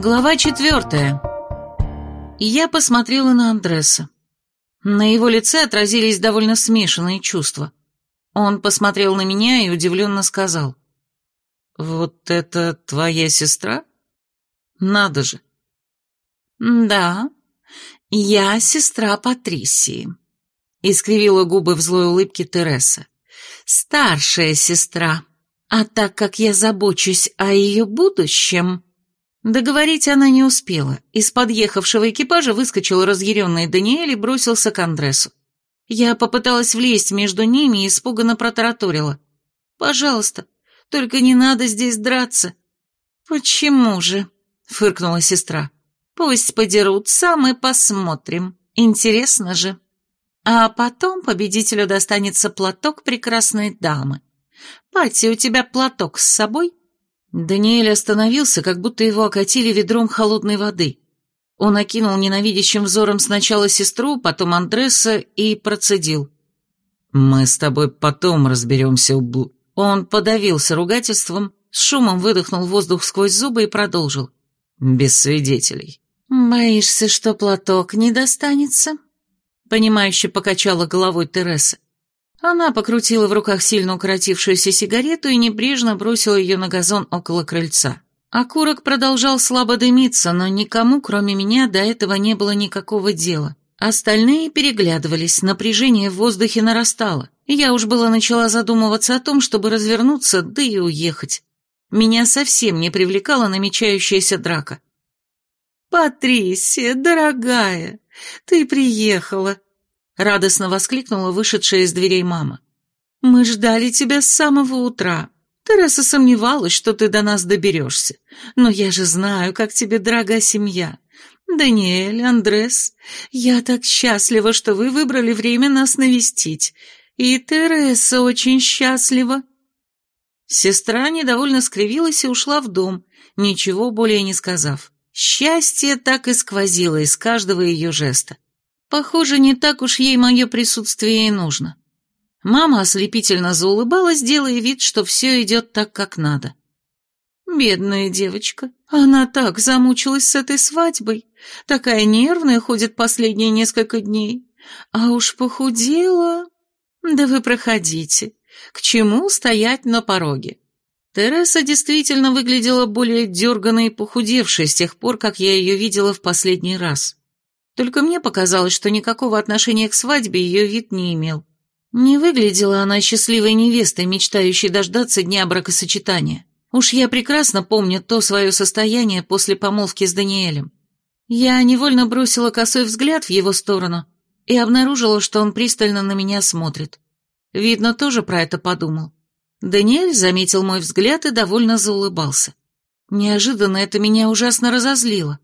Глава четвертая. Я посмотрела на Андреса. На его лице отразились довольно смешанные чувства. Он посмотрел на меня и удивленно сказал. «Вот это твоя сестра? Надо же!» «Да, я сестра Патрисии», — искривила губы в злой улыбке Тереса. «Старшая сестра. А так как я забочусь о ее будущем...» Договорить она не успела. Из подъехавшего экипажа выскочил разъяренный Даниэль и бросился к Андресу. Я попыталась влезть между ними и испуганно протараторила. «Пожалуйста, только не надо здесь драться». «Почему же?» — фыркнула сестра. «Пусть подерутся, мы посмотрим. Интересно же». А потом победителю достанется платок прекрасной дамы. «Пати, у тебя платок с собой?» Даниэль остановился, как будто его окатили ведром холодной воды. Он окинул ненавидящим взором сначала сестру, потом Андреса и процедил. «Мы с тобой потом разберемся, ублу...» Он подавился ругательством, с шумом выдохнул воздух сквозь зубы и продолжил. «Без свидетелей». «Боишься, что платок не достанется?» Понимающе покачала головой Тереса. Она покрутила в руках сильно укоротившуюся сигарету и небрежно бросила ее на газон около крыльца. Окурок продолжал слабо дымиться, но никому, кроме меня, до этого не было никакого дела. Остальные переглядывались, напряжение в воздухе нарастало, я уж было начала задумываться о том, чтобы развернуться, да и уехать. Меня совсем не привлекала намечающаяся драка. «Патрисия, дорогая, ты приехала!» Радостно воскликнула вышедшая из дверей мама. «Мы ждали тебя с самого утра. Тереса сомневалась, что ты до нас доберешься. Но я же знаю, как тебе дорога семья. Даниэль, Андрес, я так счастлива, что вы выбрали время нас навестить. И Тереса очень счастлива». Сестра недовольно скривилась и ушла в дом, ничего более не сказав. Счастье так и сквозило из каждого ее жеста. Похоже, не так уж ей мое присутствие и нужно. Мама ослепительно заулыбалась, делая вид, что все идет так, как надо. Бедная девочка, она так замучилась с этой свадьбой, такая нервная ходит последние несколько дней, а уж похудела. Да вы проходите, к чему стоять на пороге? Тереса действительно выглядела более дерганной и похудевшей с тех пор, как я ее видела в последний раз. Только мне показалось, что никакого отношения к свадьбе ее вид не имел. Не выглядела она счастливой невестой, мечтающей дождаться дня бракосочетания. Уж я прекрасно помню то свое состояние после помолвки с Даниэлем. Я невольно бросила косой взгляд в его сторону и обнаружила, что он пристально на меня смотрит. Видно, тоже про это подумал. Даниэль заметил мой взгляд и довольно заулыбался. Неожиданно это меня ужасно разозлило.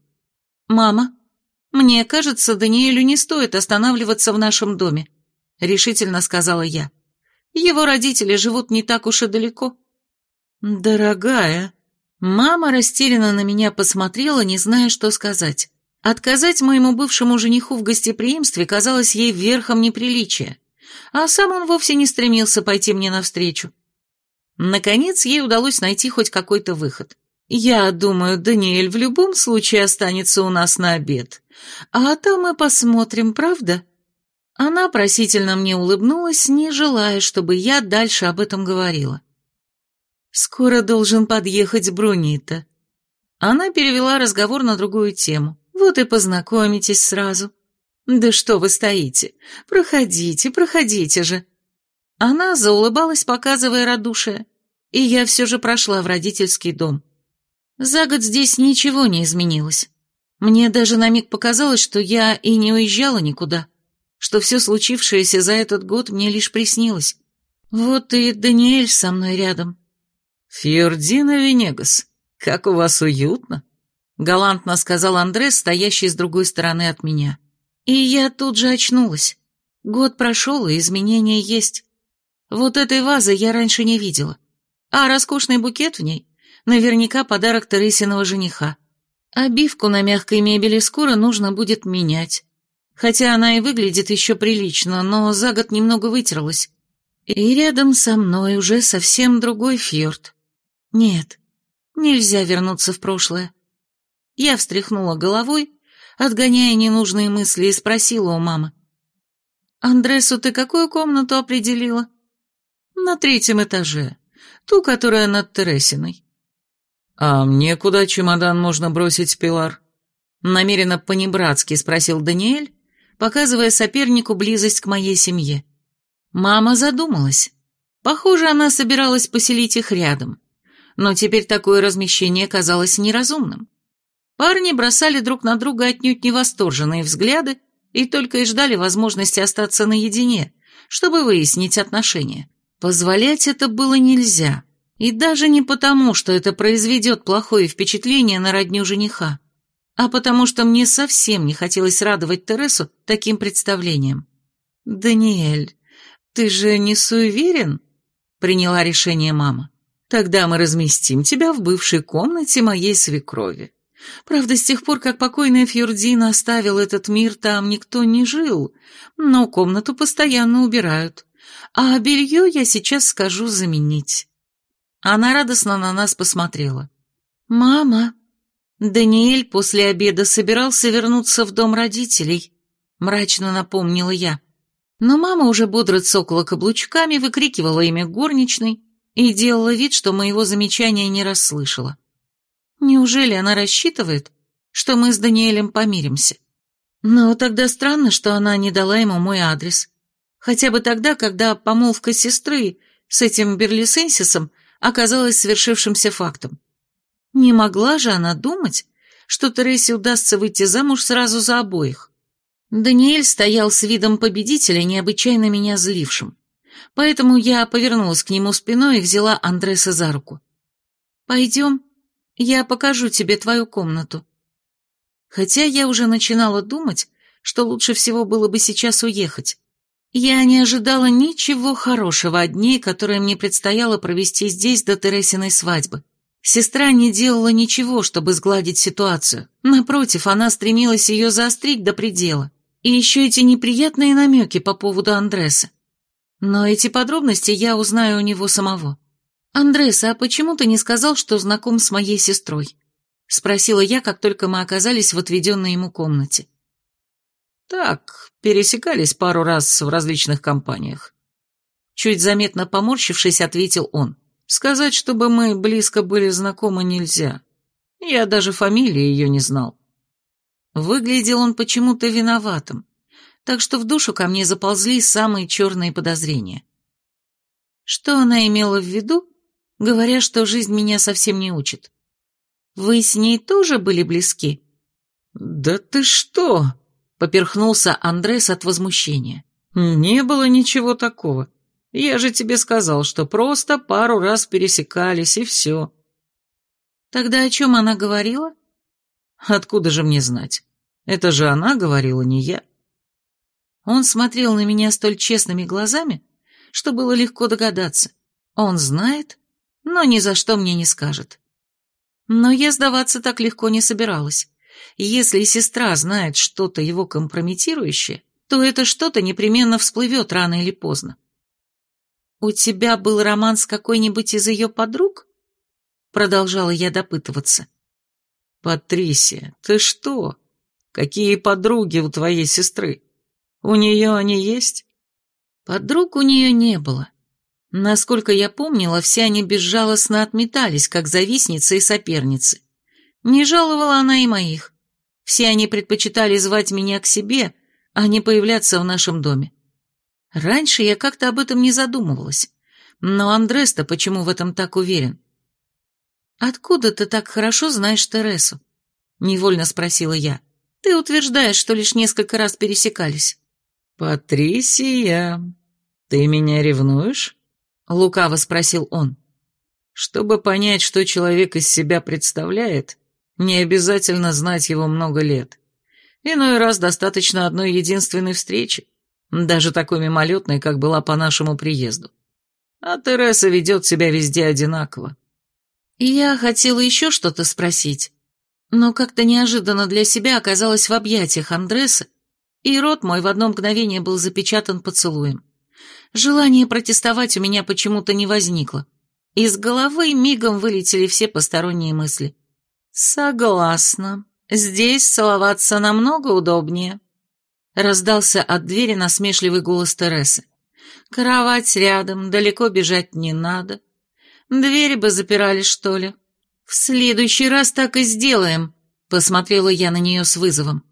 «Мама, «Мне кажется, Даниэлю не стоит останавливаться в нашем доме», — решительно сказала я. «Его родители живут не так уж и далеко». «Дорогая», мама растерянно на меня посмотрела, не зная, что сказать. Отказать моему бывшему жениху в гостеприимстве казалось ей верхом неприличия, а сам он вовсе не стремился пойти мне навстречу. Наконец, ей удалось найти хоть какой-то выход. «Я думаю, Даниэль в любом случае останется у нас на обед. А там мы посмотрим, правда?» Она просительно мне улыбнулась, не желая, чтобы я дальше об этом говорила. «Скоро должен подъехать Брунита». Она перевела разговор на другую тему. «Вот и познакомитесь сразу». «Да что вы стоите? Проходите, проходите же». Она заулыбалась, показывая радушие, и я все же прошла в родительский дом. За год здесь ничего не изменилось. Мне даже на миг показалось, что я и не уезжала никуда, что все случившееся за этот год мне лишь приснилось. Вот и Даниэль со мной рядом. «Фьордина Венегас, как у вас уютно!» — галантно сказал Андрес, стоящий с другой стороны от меня. И я тут же очнулась. Год прошел, и изменения есть. Вот этой вазы я раньше не видела. А роскошный букет в ней Наверняка подарок Тересиного жениха. Обивку на мягкой мебели скоро нужно будет менять. Хотя она и выглядит еще прилично, но за год немного вытерлась. И рядом со мной уже совсем другой фьорд. Нет, нельзя вернуться в прошлое. Я встряхнула головой, отгоняя ненужные мысли, и спросила у мамы. «Андресу ты какую комнату определила?» «На третьем этаже, ту, которая над Тересиной». «А мне куда чемодан можно бросить, Пилар?» Намеренно понебратски спросил Даниэль, показывая сопернику близость к моей семье. Мама задумалась. Похоже, она собиралась поселить их рядом. Но теперь такое размещение казалось неразумным. Парни бросали друг на друга отнюдь невосторженные взгляды и только и ждали возможности остаться наедине, чтобы выяснить отношения. Позволять это было нельзя. И даже не потому, что это произведет плохое впечатление на родню жениха, а потому что мне совсем не хотелось радовать Тересу таким представлением. «Даниэль, ты же не суеверен?» — приняла решение мама. «Тогда мы разместим тебя в бывшей комнате моей свекрови. Правда, с тех пор, как покойная Фьюрдина оставил этот мир, там никто не жил, но комнату постоянно убирают. А белье я сейчас скажу заменить». Она радостно на нас посмотрела. «Мама, Даниэль после обеда собирался вернуться в дом родителей», — мрачно напомнила я. Но мама уже бодро цокала каблучками, выкрикивала имя горничной и делала вид, что моего замечания не расслышала. Неужели она рассчитывает, что мы с Даниэлем помиримся? Но тогда странно, что она не дала ему мой адрес. Хотя бы тогда, когда помолвка сестры с этим Берлисенсисом оказалась свершившимся фактом. Не могла же она думать, что Тересе удастся выйти замуж сразу за обоих. Даниэль стоял с видом победителя, необычайно меня злившим. Поэтому я повернулась к нему спиной и взяла Андреса за руку. «Пойдем, я покажу тебе твою комнату». Хотя я уже начинала думать, что лучше всего было бы сейчас уехать. Я не ожидала ничего хорошего от дней, которые мне предстояло провести здесь до Тересиной свадьбы. Сестра не делала ничего, чтобы сгладить ситуацию. Напротив, она стремилась ее заострить до предела. И еще эти неприятные намеки по поводу Андреса. Но эти подробности я узнаю у него самого. «Андреса, а почему ты не сказал, что знаком с моей сестрой?» — спросила я, как только мы оказались в отведенной ему комнате. «Так, пересекались пару раз в различных компаниях». Чуть заметно поморщившись, ответил он. «Сказать, чтобы мы близко были знакомы, нельзя. Я даже фамилии ее не знал». Выглядел он почему-то виноватым, так что в душу ко мне заползли самые черные подозрения. Что она имела в виду, говоря, что жизнь меня совсем не учит. Вы с ней тоже были близки? Да ты что? Поперхнулся Андрес от возмущения. Не было ничего такого. Я же тебе сказал, что просто пару раз пересекались, и все. Тогда о чем она говорила? Откуда же мне знать? Это же она говорила, не я. Он смотрел на меня столь честными глазами, что было легко догадаться. Он знает, но ни за что мне не скажет. Но я сдаваться так легко не собиралась. Если сестра знает что-то его компрометирующее, то это что-то непременно всплывет рано или поздно. «У тебя был роман с какой-нибудь из ее подруг?» Продолжала я допытываться. «Патрисия, ты что? Какие подруги у твоей сестры? У нее они есть?» Подруг у нее не было. Насколько я помнила, все они безжалостно отметались, как завистницы и соперницы. Не жаловала она и моих. Все они предпочитали звать меня к себе, а не появляться в нашем доме. Раньше я как-то об этом не задумывалась. Но Андрес-то почему в этом так уверен? «Откуда ты так хорошо знаешь Тересу?» — невольно спросила я. «Ты утверждаешь, что лишь несколько раз пересекались». «Патрисия, ты меня ревнуешь?» — лукаво спросил он. «Чтобы понять, что человек из себя представляет, не обязательно знать его много лет. Иной раз достаточно одной единственной встречи, даже такой мимолетной, как была по нашему приезду. А Тереса ведет себя везде одинаково». Я хотела еще что-то спросить, но как-то неожиданно для себя оказалась в объятиях Андреса, и рот мой в одно мгновение был запечатан поцелуем. Желание протестовать у меня почему-то не возникло. Из головы мигом вылетели все посторонние мысли. «Согласна», Здесь целоваться намного удобнее. Раздался от двери насмешливый голос Тересы. Кровать рядом, далеко бежать не надо. Двери бы запирали, что ли. В следующий раз так и сделаем, посмотрела я на нее с вызовом.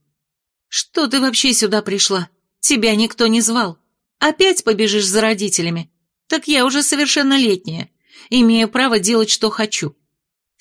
Что ты вообще сюда пришла? Тебя никто не звал. Опять побежишь за родителями? Так я уже совершеннолетняя, имею право делать, что хочу.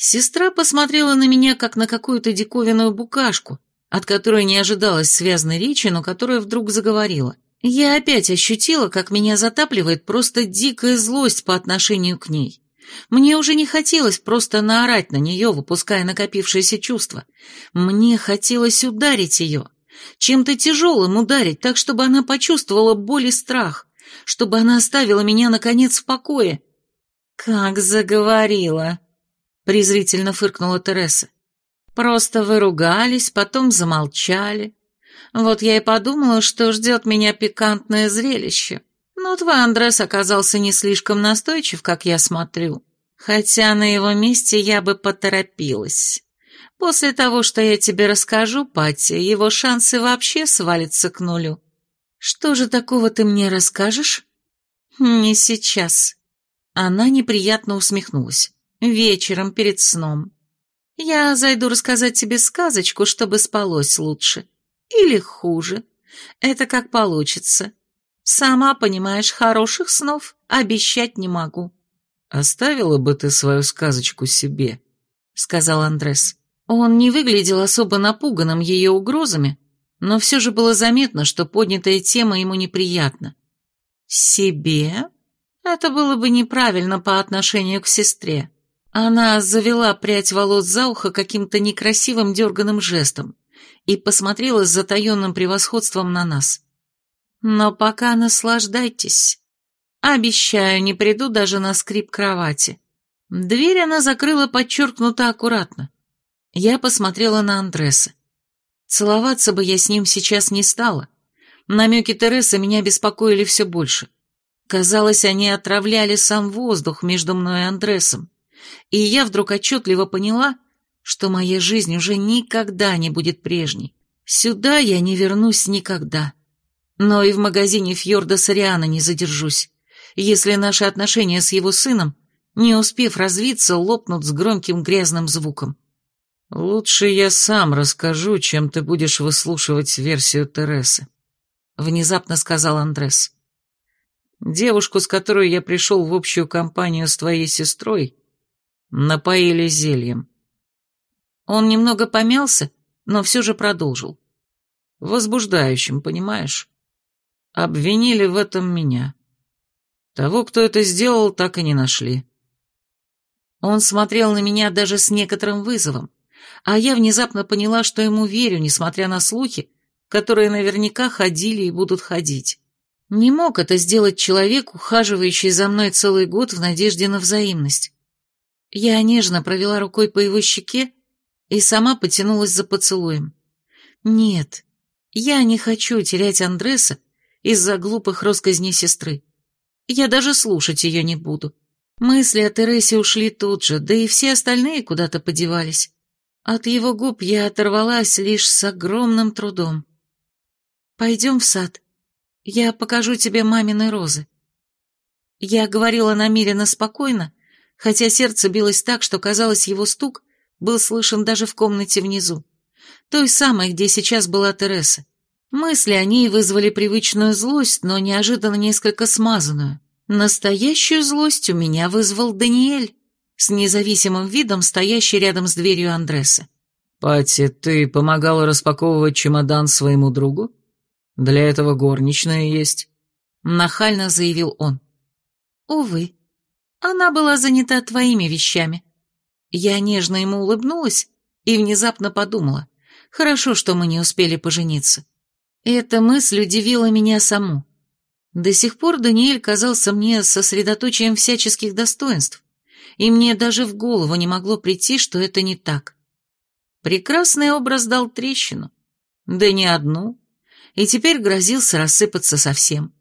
Сестра посмотрела на меня, как на какую-то диковинную букашку, от которой не ожидалось связанной речи, но которая вдруг заговорила. Я опять ощутила, как меня затапливает просто дикая злость по отношению к ней. Мне уже не хотелось просто наорать на нее, выпуская накопившееся чувство. Мне хотелось ударить ее. Чем-то тяжелым ударить, так, чтобы она почувствовала боль и страх, чтобы она оставила меня, наконец, в покое. «Как заговорила!» — презрительно фыркнула Тереса. Просто вы ругались, потом замолчали. Вот я и подумала, что ждет меня пикантное зрелище. Но твой Андрес оказался не слишком настойчив, как я смотрю. Хотя на его месте я бы поторопилась. После того, что я тебе расскажу, Пати, его шансы вообще свалятся к нулю. Что же такого ты мне расскажешь? Не сейчас. Она неприятно усмехнулась. Вечером перед сном. Я зайду рассказать тебе сказочку, чтобы спалось лучше. Или хуже. Это как получится. Сама понимаешь, хороших снов обещать не могу. «Оставила бы ты свою сказочку себе», — сказал Андрес. Он не выглядел особо напуганным ее угрозами, но все же было заметно, что поднятая тема ему неприятна. «Себе? Это было бы неправильно по отношению к сестре. Она завела прядь волос за ухо каким-то некрасивым дерганым жестом и посмотрела с затаенным превосходством на нас. «Но пока наслаждайтесь. Обещаю, не приду даже на скрип кровати». Дверь она закрыла подчеркнуто аккуратно. Я посмотрела на Андреса. Целоваться бы я с ним сейчас не стала. Намеки Тересы меня беспокоили все больше. Казалось, они отравляли сам воздух между мной и Андресом и я вдруг отчетливо поняла, что моя жизнь уже никогда не будет прежней. Сюда я не вернусь никогда. Но и в магазине Фьорда Сориана не задержусь, если наши отношения с его сыном, не успев развиться, лопнут с громким грязным звуком. «Лучше я сам расскажу, чем ты будешь выслушивать версию Тересы», — внезапно сказал Андрес. «Девушку, с которой я пришел в общую компанию с твоей сестрой, Напоили зельем. Он немного помялся, но все же продолжил. Возбуждающим, понимаешь? Обвинили в этом меня. Того, кто это сделал, так и не нашли. Он смотрел на меня даже с некоторым вызовом, а я внезапно поняла, что ему верю, несмотря на слухи, которые наверняка ходили и будут ходить. Не мог это сделать человек, ухаживающий за мной целый год в надежде на взаимность. Я нежно провела рукой по его щеке и сама потянулась за поцелуем. Нет, я не хочу терять Андреса из-за глупых росказней сестры. Я даже слушать ее не буду. Мысли о Тересе ушли тут же, да и все остальные куда-то подевались. От его губ я оторвалась лишь с огромным трудом. «Пойдем в сад. Я покажу тебе мамины розы». Я говорила намеренно спокойно, хотя сердце билось так, что, казалось, его стук был слышен даже в комнате внизу, той самой, где сейчас была Тереса. Мысли о ней вызвали привычную злость, но неожиданно несколько смазанную. Настоящую злость у меня вызвал Даниэль, с независимым видом стоящий рядом с дверью Андреса. «Пати, ты помогала распаковывать чемодан своему другу? Для этого горничная есть», — нахально заявил он. «Увы», она была занята твоими вещами. Я нежно ему улыбнулась и внезапно подумала, хорошо, что мы не успели пожениться. Эта мысль удивила меня саму. До сих пор Даниэль казался мне сосредоточием всяческих достоинств, и мне даже в голову не могло прийти, что это не так. Прекрасный образ дал трещину, да не одну, и теперь грозился рассыпаться совсем.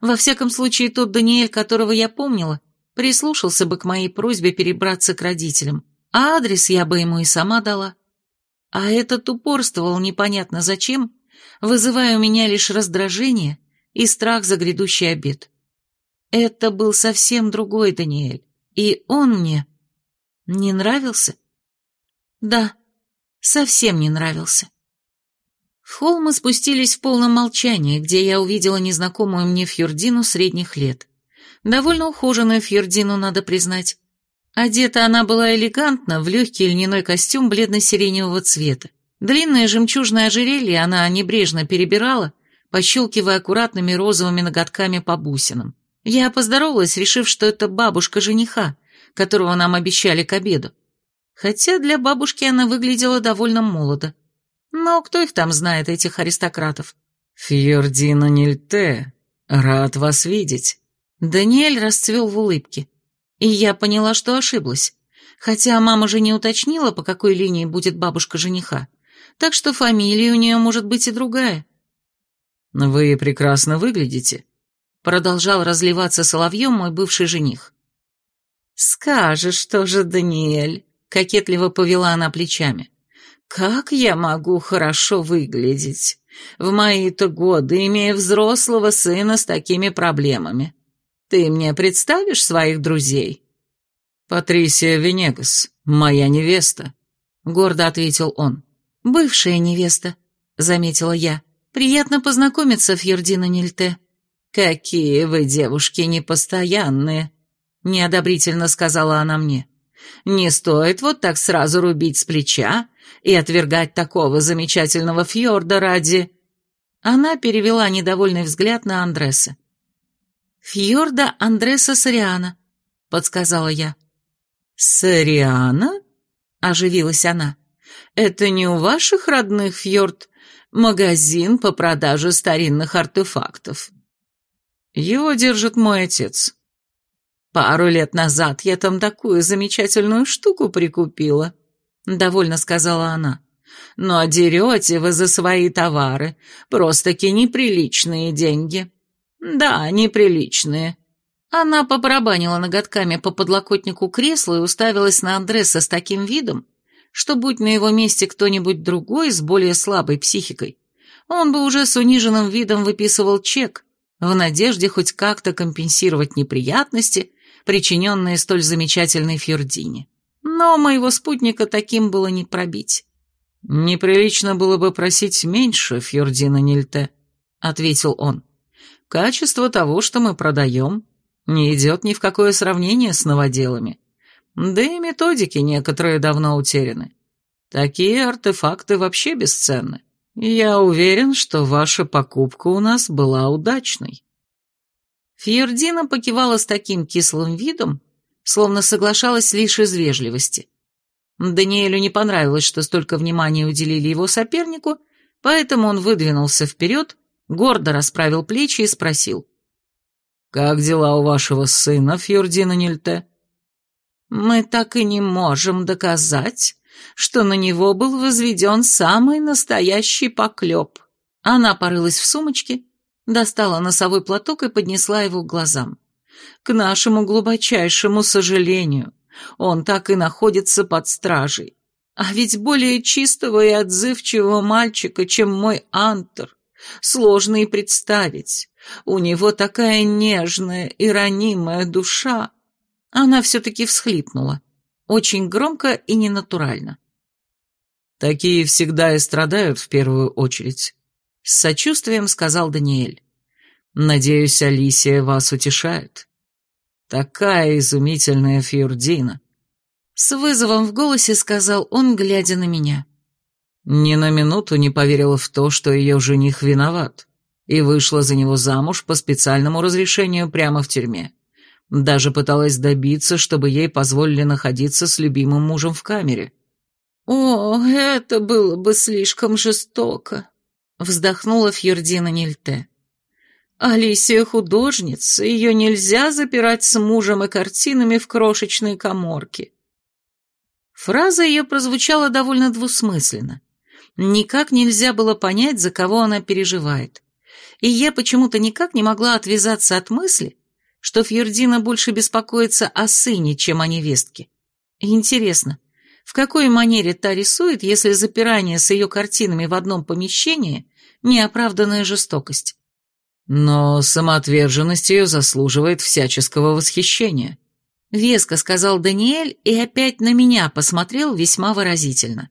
Во всяком случае, тот Даниэль, которого я помнила, прислушался бы к моей просьбе перебраться к родителям, а адрес я бы ему и сама дала. а этот упорствовал непонятно зачем, вызывая у меня лишь раздражение и страх за грядущий обед. Это был совсем другой Даниэль, и он мне не нравился? Да, совсем не нравился. В холл мы спустились в полном молчании, где я увидела незнакомую мне Фьюрдину средних лет. Довольно ухоженную Фьюрдину, надо признать. Одета она была элегантно, в легкий льняной костюм бледно-сиреневого цвета. Длинное жемчужное ожерелье она небрежно перебирала, пощелкивая аккуратными розовыми ноготками по бусинам. Я поздоровалась, решив, что это бабушка жениха, которого нам обещали к обеду. Хотя для бабушки она выглядела довольно молодо. Но кто их там знает, этих аристократов? «Фьордина Нильте, рад вас видеть». Даниэль расцвел в улыбке. И я поняла, что ошиблась. Хотя мама же не уточнила, по какой линии будет бабушка жениха. Так что фамилия у нее может быть и другая. «Вы прекрасно выглядите», — продолжал разливаться соловьем мой бывший жених. «Скажешь тоже, Даниэль», — кокетливо повела она плечами. «Как я могу хорошо выглядеть? В мои-то годы, имея взрослого сына с такими проблемами. Ты мне представишь своих друзей?» «Патрисия Венегас, моя невеста», — гордо ответил он. «Бывшая невеста», — заметила я. «Приятно познакомиться, Фьердина Нильте». «Какие вы девушки непостоянные», — неодобрительно сказала она мне. «Не стоит вот так сразу рубить с плеча и отвергать такого замечательного фьорда ради...» Она перевела недовольный взгляд на Андреса. «Фьорда Андреса Сориана», — подсказала я. «Сориана?» — оживилась она. «Это не у ваших родных фьорд магазин по продаже старинных артефактов?» «Его держит мой отец». «Пару лет назад я там такую замечательную штуку прикупила», — довольно сказала она. «Но дерете вы за свои товары, просто-таки неприличные деньги». «Да, неприличные». Она побарабанила ноготками по подлокотнику кресла и уставилась на Андреса с таким видом, что, будь на его месте кто-нибудь другой с более слабой психикой, он бы уже с униженным видом выписывал чек, в надежде хоть как-то компенсировать неприятности, причиненные столь замечательной Фьордине. Но моего спутника таким было не пробить. «Неприлично было бы просить меньше, Фьордина Нильте», — ответил он. Качество того, что мы продаем, не идет ни в какое сравнение с новоделами. Да и методики некоторые давно утеряны. Такие артефакты вообще бесценны. Я уверен, что ваша покупка у нас была удачной». Фьердина покивала с таким кислым видом, словно соглашалась лишь из вежливости. Даниэлю не понравилось, что столько внимания уделили его сопернику, поэтому он выдвинулся вперед гордо расправил плечи и спросил. «Как дела у вашего сына, Фьордина Нильте?» «Мы так и не можем доказать, что на него был возведен самый настоящий поклеп». Она порылась в сумочке, достала носовой платок и поднесла его к глазам. «К нашему глубочайшему сожалению, он так и находится под стражей. А ведь более чистого и отзывчивого мальчика, чем мой Антер, Сложно и представить. У него такая нежная и ранимая душа. Она все-таки всхлипнула. Очень громко и ненатурально. «Такие всегда и страдают в первую очередь», — с сочувствием сказал Даниэль. «Надеюсь, Алисия вас утешает. Такая изумительная Фьюрдина». С вызовом в голосе сказал он, глядя на меня. Ни на минуту не поверила в то, что ее жених виноват, и вышла за него замуж по специальному разрешению прямо в тюрьме. Даже пыталась добиться, чтобы ей позволили находиться с любимым мужем в камере. «О, это было бы слишком жестоко», — вздохнула Фьердина Нильте. «Алисия художница, ее нельзя запирать с мужем и картинами в крошечной коморке». Фраза ее прозвучала довольно двусмысленно. Никак нельзя было понять, за кого она переживает. И я почему-то никак не могла отвязаться от мысли, что Фьердина больше беспокоится о сыне, чем о невестке. Интересно, В какой манере та рисует, если запирание с ее картинами в одном помещении – неоправданная жестокость? Но самоотверженность ее заслуживает всяческого восхищения. Веско сказал Даниэль и опять на меня посмотрел весьма выразительно.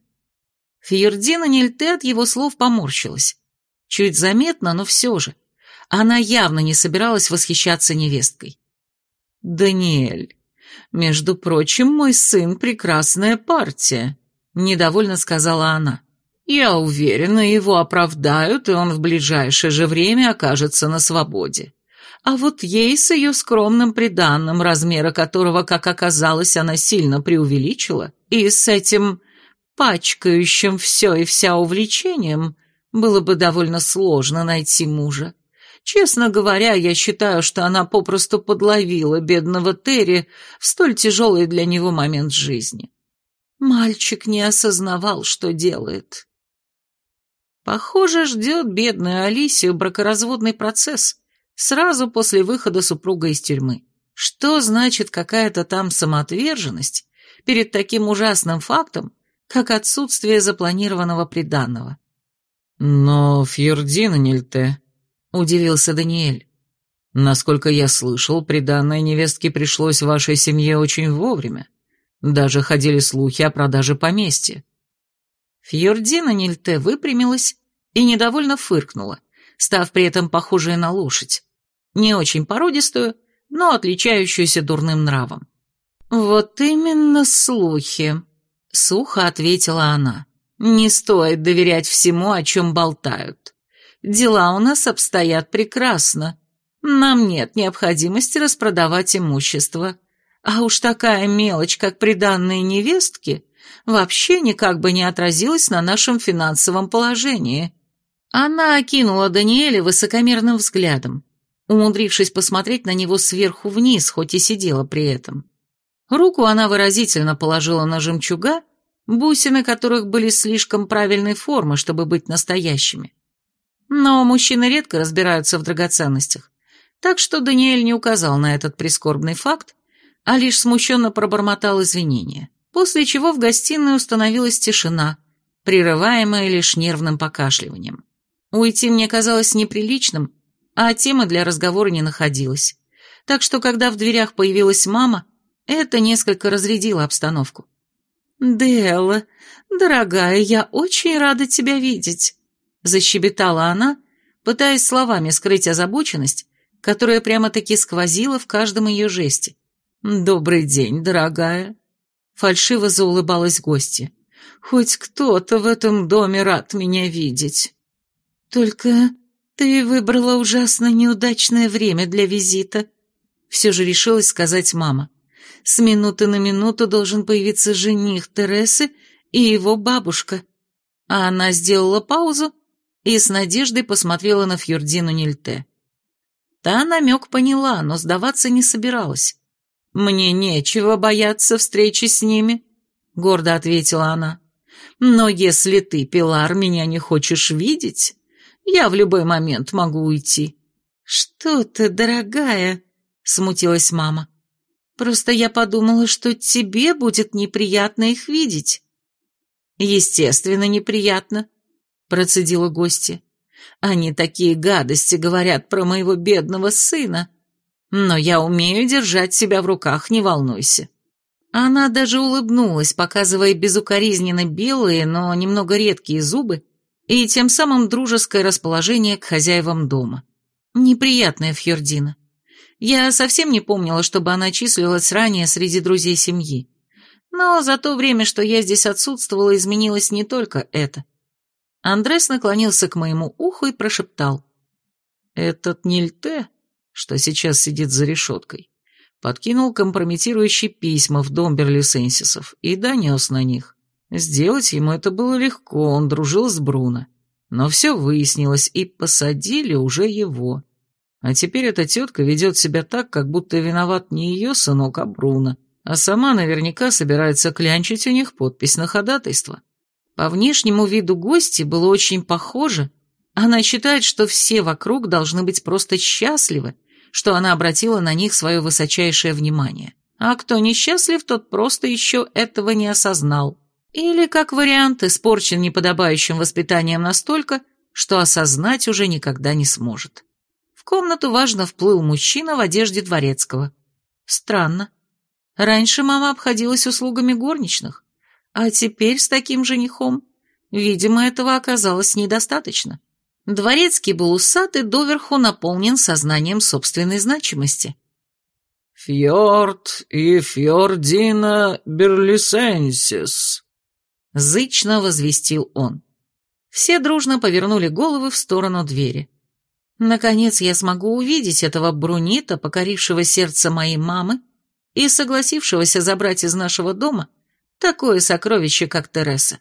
Фьердина Нильте от его слов поморщилась. Чуть заметно, но все же. Она явно не собиралась восхищаться невесткой. «Даниэль, между прочим, мой сын — прекрасная партия», — недовольно сказала она. «Я уверена, его оправдают, и он в ближайшее же время окажется на свободе. А вот ей с ее скромным приданным, размера которого, как оказалось, она сильно преувеличила, и с этим пачкающим все и вся увлечением, было бы довольно сложно найти мужа. Честно говоря, я считаю, что она попросту подловила бедного Терри в столь тяжелый для него момент жизни. Мальчик не осознавал, что делает. Похоже, ждет бедную Алисию бракоразводный процесс сразу после выхода супруга из тюрьмы. Что значит какая-то там самоотверженность перед таким ужасным фактом, как отсутствие запланированного приданного? Но Фьердина Нильте — удивился Даниэль. «Насколько я слышал, приданное невестке пришлось вашей семье очень вовремя. Даже ходили слухи о продаже поместья». Фьордина Нильте выпрямилась и недовольно фыркнула, став при этом похожей на лошадь. Не очень породистую, но отличающуюся дурным нравом. «Вот именно слухи», — сухо ответила она. «Не стоит доверять всему, о чем болтают. Дела у нас обстоят прекрасно. Нам нет необходимости распродавать имущество. А уж такая мелочь, как приданные невестки, вообще никак бы не отразилась на нашем финансовом положении». Она окинула Даниэля высокомерным взглядом, умудрившись посмотреть на него сверху вниз, хоть и сидела при этом. Руку она выразительно положила на жемчуга, бусины которых были слишком правильной формы, чтобы быть настоящими. Но мужчины редко разбираются в драгоценностях, так что Даниэль не указал на этот прискорбный факт, а лишь смущенно пробормотал извинения, после чего в гостиной установилась тишина, прерываемая лишь нервным покашливанием. Уйти мне казалось неприличным, а темы для разговора не находилось. Так что, когда в дверях появилась мама, это несколько разрядило обстановку. «Делла, дорогая, я очень рада тебя видеть защебетала она, пытаясь словами скрыть озабоченность, которая прямо-таки сквозила в каждом ее жесте. «Добрый день, дорогая!» Фальшиво заулыбалась гостья. «Хоть кто-то в этом доме рад меня видеть. Только ты выбрала ужасно неудачное время для визита», все же решилась сказать мама. «С минуты на минуту должен появиться жених Тересы и его бабушка». А она сделала паузу и с надеждой посмотрела на Фьюрдину Нильте. Та намек поняла, но сдаваться не собиралась. «Мне нечего бояться встречи с ними», — гордо ответила она. «Но если ты, Пилар, меня не хочешь видеть, я в любой момент могу уйти». «Что ты, дорогая?» — смутилась мама. «Просто я подумала, что тебе будет неприятно их видеть». «Естественно, неприятно процедила гостья. «Они такие гадости говорят про моего бедного сына. Но я умею держать себя в руках, не волнуйся». Она даже улыбнулась, показывая безукоризненно белые, но немного редкие зубы, и тем самым дружеское расположение к хозяевам дома. Неприятная Фьордина. Я совсем не помнила, чтобы она числилась ранее среди друзей семьи. Но за то время, что я здесь отсутствовала, изменилось не только это. Андрес наклонился к моему уху и прошептал. «Этот Нильте, что сейчас сидит за решеткой, подкинул компрометирующие письма в дом Берлисенсисов и донес на них. Сделать ему это было легко, он дружил с Бруно. Но все выяснилось, и посадили уже его. А теперь эта тетка ведет себя так, как будто виноват не ее сынок, а Бруно, а сама наверняка собирается клянчить у них подпись на ходатайство. По внешнему виду гости было очень похоже. Она считает, что все вокруг должны быть просто счастливы, что она обратила на них свое высочайшее внимание. А кто несчастлив, тот просто еще этого не осознал. Или, как вариант, испорчен неподобающим воспитанием настолько, что осознать уже никогда не сможет. Комнату важно вплыл мужчина в одежде дворецкого. Странно. Раньше мама обходилась услугами горничных, а теперь с таким женихом, видимо, этого оказалось недостаточно. Дворецкий был усат и доверху наполнен сознанием собственной значимости. «Фьорд и Фьордина Берлисенсис», — зычно возвестил он. Все дружно повернули головы в сторону двери. Наконец я смогу увидеть этого брунита, покорившего сердце моей мамы и согласившегося забрать из нашего дома такое сокровище, как Тереса.